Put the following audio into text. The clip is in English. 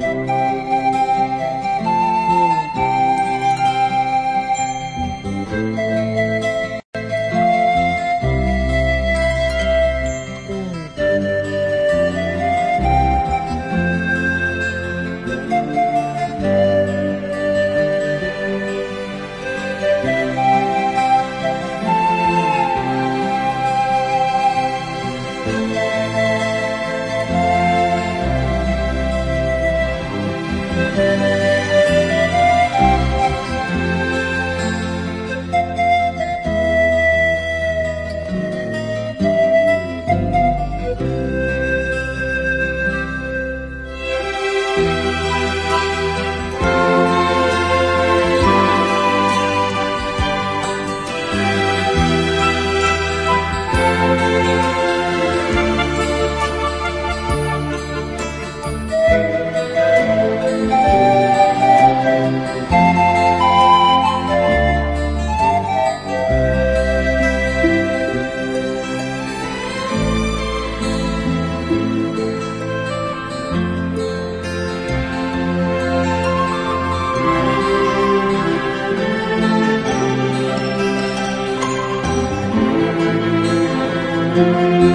Música Amen.